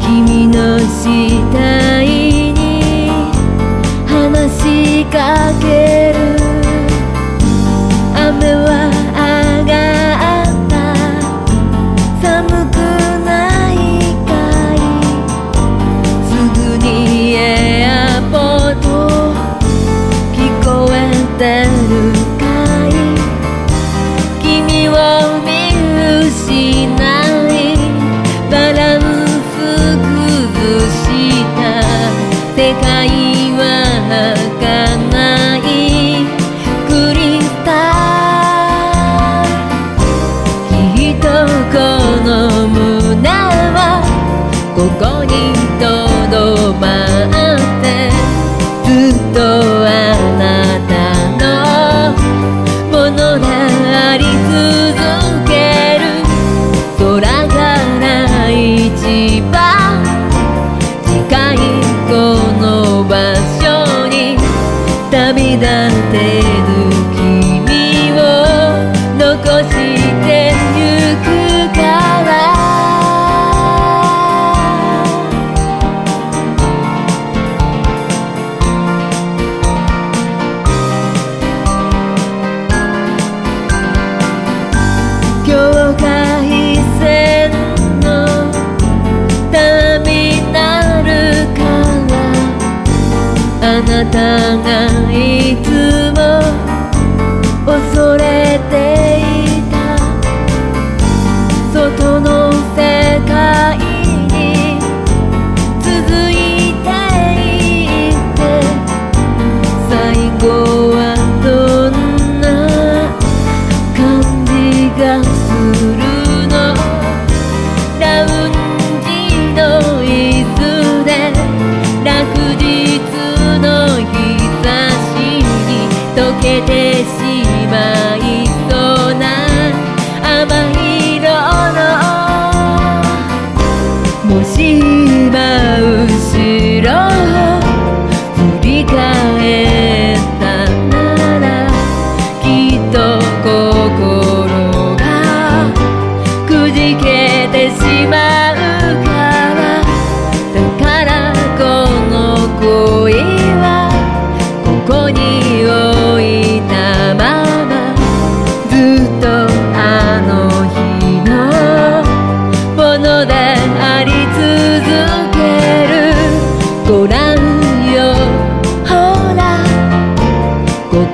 君の死体に話しかけ Go, gone. 楽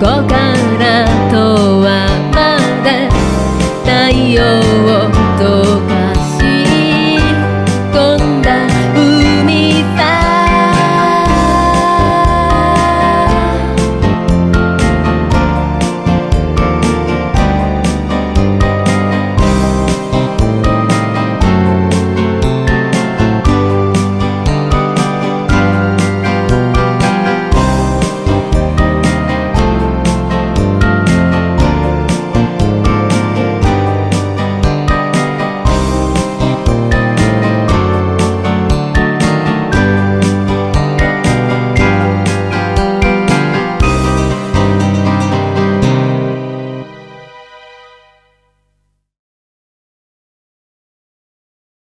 Coca